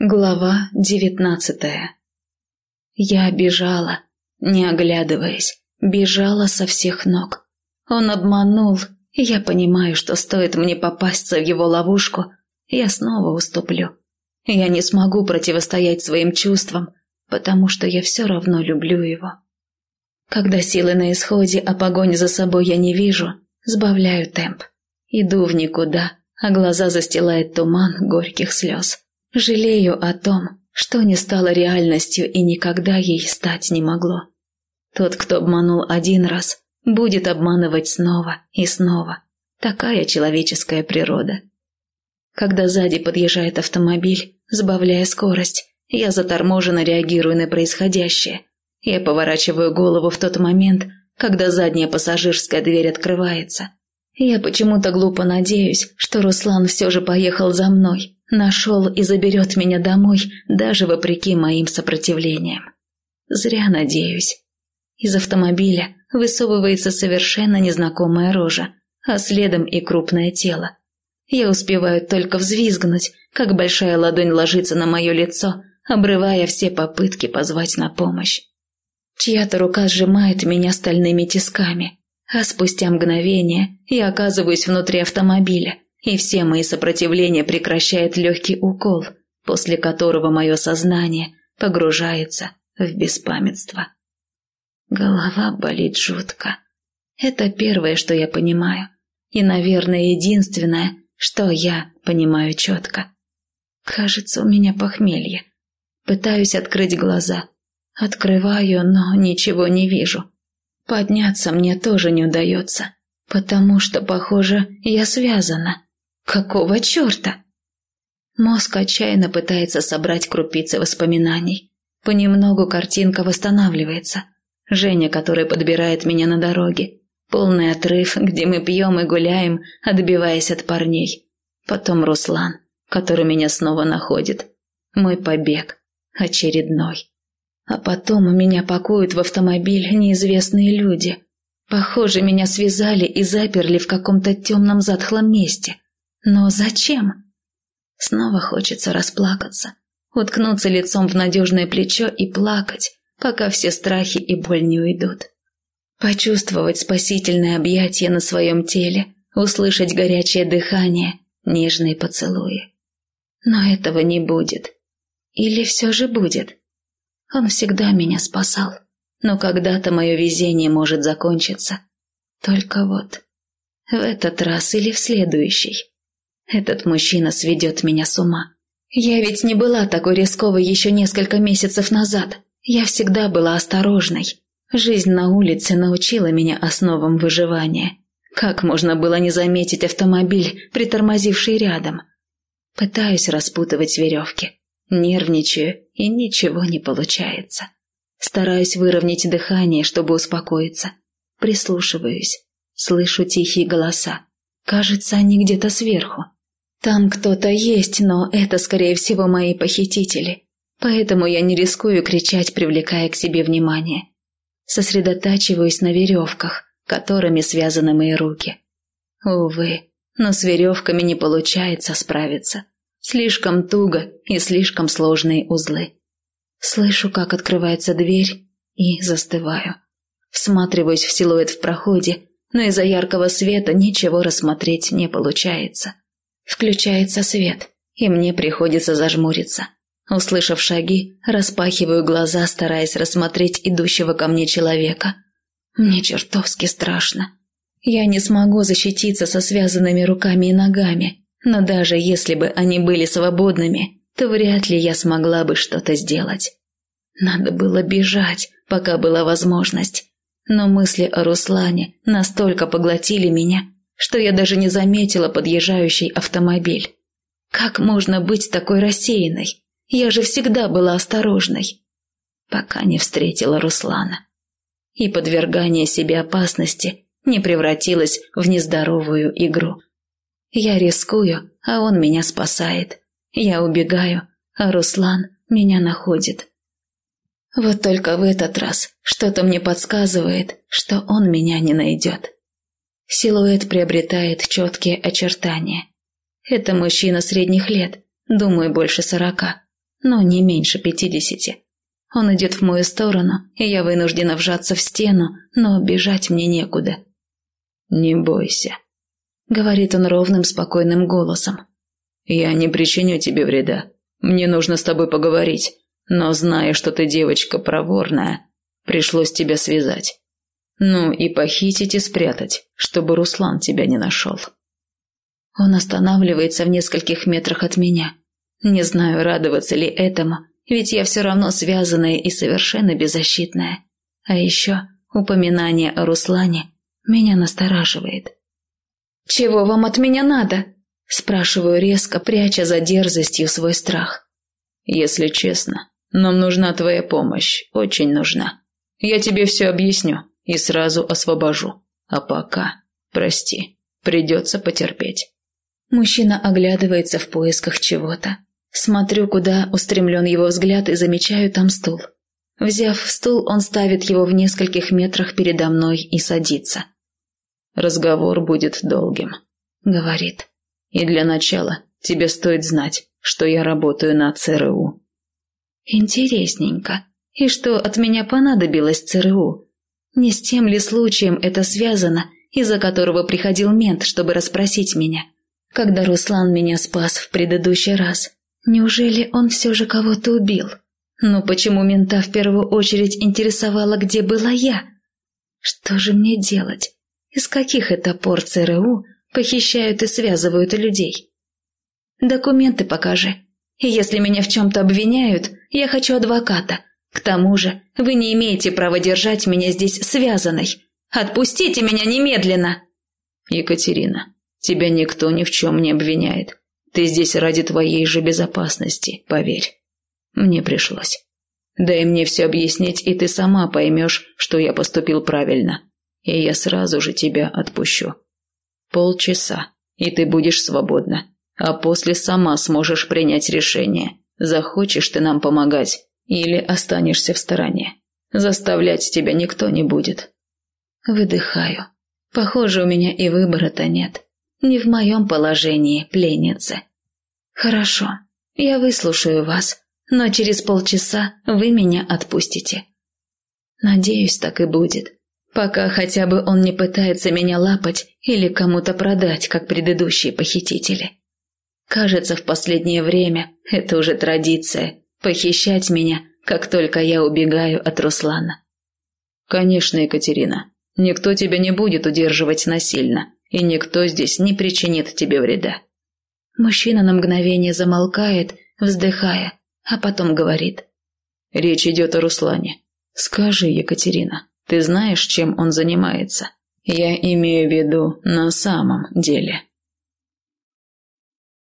Глава девятнадцатая Я бежала, не оглядываясь, бежала со всех ног. Он обманул, я понимаю, что стоит мне попасться в его ловушку, я снова уступлю. Я не смогу противостоять своим чувствам, потому что я все равно люблю его. Когда силы на исходе, а погони за собой я не вижу, сбавляю темп. Иду в никуда, а глаза застилает туман горьких слез. Жалею о том, что не стало реальностью и никогда ей стать не могло. Тот, кто обманул один раз, будет обманывать снова и снова. Такая человеческая природа. Когда сзади подъезжает автомобиль, сбавляя скорость, я заторможенно реагирую на происходящее. Я поворачиваю голову в тот момент, когда задняя пассажирская дверь открывается. Я почему-то глупо надеюсь, что Руслан все же поехал за мной, Нашел и заберет меня домой, даже вопреки моим сопротивлениям. Зря надеюсь. Из автомобиля высовывается совершенно незнакомая рожа, а следом и крупное тело. Я успеваю только взвизгнуть, как большая ладонь ложится на мое лицо, обрывая все попытки позвать на помощь. Чья-то рука сжимает меня стальными тисками, а спустя мгновение я оказываюсь внутри автомобиля – и все мои сопротивления прекращает легкий укол, после которого мое сознание погружается в беспамятство. Голова болит жутко. Это первое, что я понимаю, и, наверное, единственное, что я понимаю четко. Кажется, у меня похмелье. Пытаюсь открыть глаза. Открываю, но ничего не вижу. Подняться мне тоже не удается, потому что, похоже, я связана. Какого черта? Мозг отчаянно пытается собрать крупицы воспоминаний. Понемногу картинка восстанавливается. Женя, который подбирает меня на дороге. Полный отрыв, где мы пьем и гуляем, отбиваясь от парней. Потом Руслан, который меня снова находит. Мой побег. Очередной. А потом меня пакуют в автомобиль неизвестные люди. Похоже, меня связали и заперли в каком-то темном затхлом месте – но зачем? Снова хочется расплакаться, уткнуться лицом в надежное плечо и плакать, пока все страхи и боль не уйдут. Почувствовать спасительное объятие на своем теле, услышать горячее дыхание, нежные поцелуи. Но этого не будет. Или все же будет? Он всегда меня спасал, но когда-то мое везение может закончиться. Только вот, в этот раз или в следующий. Этот мужчина сведет меня с ума. Я ведь не была такой рисковой еще несколько месяцев назад. Я всегда была осторожной. Жизнь на улице научила меня основам выживания. Как можно было не заметить автомобиль, притормозивший рядом? Пытаюсь распутывать веревки. Нервничаю, и ничего не получается. Стараюсь выровнять дыхание, чтобы успокоиться. Прислушиваюсь. Слышу тихие голоса. Кажется, они где-то сверху. Там кто-то есть, но это, скорее всего, мои похитители. Поэтому я не рискую кричать, привлекая к себе внимание. Сосредотачиваюсь на веревках, которыми связаны мои руки. Увы, но с веревками не получается справиться. Слишком туго и слишком сложные узлы. Слышу, как открывается дверь, и застываю. Всматриваюсь в силуэт в проходе, но из-за яркого света ничего рассмотреть не получается. Включается свет, и мне приходится зажмуриться. Услышав шаги, распахиваю глаза, стараясь рассмотреть идущего ко мне человека. Мне чертовски страшно. Я не смогу защититься со связанными руками и ногами, но даже если бы они были свободными, то вряд ли я смогла бы что-то сделать. Надо было бежать, пока была возможность. Но мысли о Руслане настолько поглотили меня, что я даже не заметила подъезжающий автомобиль. Как можно быть такой рассеянной? Я же всегда была осторожной. Пока не встретила Руслана. И подвергание себе опасности не превратилось в нездоровую игру. Я рискую, а он меня спасает. Я убегаю, а Руслан меня находит. Вот только в этот раз что-то мне подсказывает, что он меня не найдет. Силуэт приобретает четкие очертания. Это мужчина средних лет, думаю, больше сорока. но не меньше пятидесяти. Он идет в мою сторону, и я вынуждена вжаться в стену, но бежать мне некуда. «Не бойся», — говорит он ровным, спокойным голосом. «Я не причиню тебе вреда. Мне нужно с тобой поговорить, но зная, что ты девочка проворная, пришлось тебя связать. Ну и похитить и спрятать, чтобы Руслан тебя не нашел». Он останавливается в нескольких метрах от меня. Не знаю, радоваться ли этому, ведь я все равно связанная и совершенно беззащитная. А еще упоминание о Руслане меня настораживает. «Чего вам от меня надо?» – спрашиваю резко, пряча за дерзостью свой страх. «Если честно, нам нужна твоя помощь, очень нужна. Я тебе все объясню и сразу освобожу. А пока, прости, придется потерпеть». Мужчина оглядывается в поисках чего-то. Смотрю, куда устремлен его взгляд и замечаю там стул. Взяв стул, он ставит его в нескольких метрах передо мной и садится. «Разговор будет долгим», — говорит. «И для начала тебе стоит знать, что я работаю на ЦРУ». «Интересненько. И что от меня понадобилось ЦРУ? Не с тем ли случаем это связано, из-за которого приходил мент, чтобы расспросить меня?» когда Руслан меня спас в предыдущий раз. Неужели он все же кого-то убил? Но почему мента в первую очередь интересовало, где была я? Что же мне делать? Из каких это пор ЦРУ похищают и связывают людей? Документы покажи. И если меня в чем-то обвиняют, я хочу адвоката. К тому же вы не имеете права держать меня здесь связанной. Отпустите меня немедленно!» «Екатерина, Тебя никто ни в чем не обвиняет. Ты здесь ради твоей же безопасности, поверь. Мне пришлось. Дай мне все объяснить, и ты сама поймешь, что я поступил правильно. И я сразу же тебя отпущу. Полчаса, и ты будешь свободна. А после сама сможешь принять решение, захочешь ты нам помогать или останешься в стороне. Заставлять тебя никто не будет. Выдыхаю. Похоже, у меня и выбора-то нет не в моем положении пленницы. Хорошо, я выслушаю вас, но через полчаса вы меня отпустите. Надеюсь, так и будет, пока хотя бы он не пытается меня лапать или кому-то продать, как предыдущие похитители. Кажется, в последнее время это уже традиция – похищать меня, как только я убегаю от Руслана. Конечно, Екатерина, никто тебя не будет удерживать насильно – и никто здесь не причинит тебе вреда». Мужчина на мгновение замолкает, вздыхая, а потом говорит. «Речь идет о Руслане. Скажи, Екатерина, ты знаешь, чем он занимается? Я имею в виду на самом деле».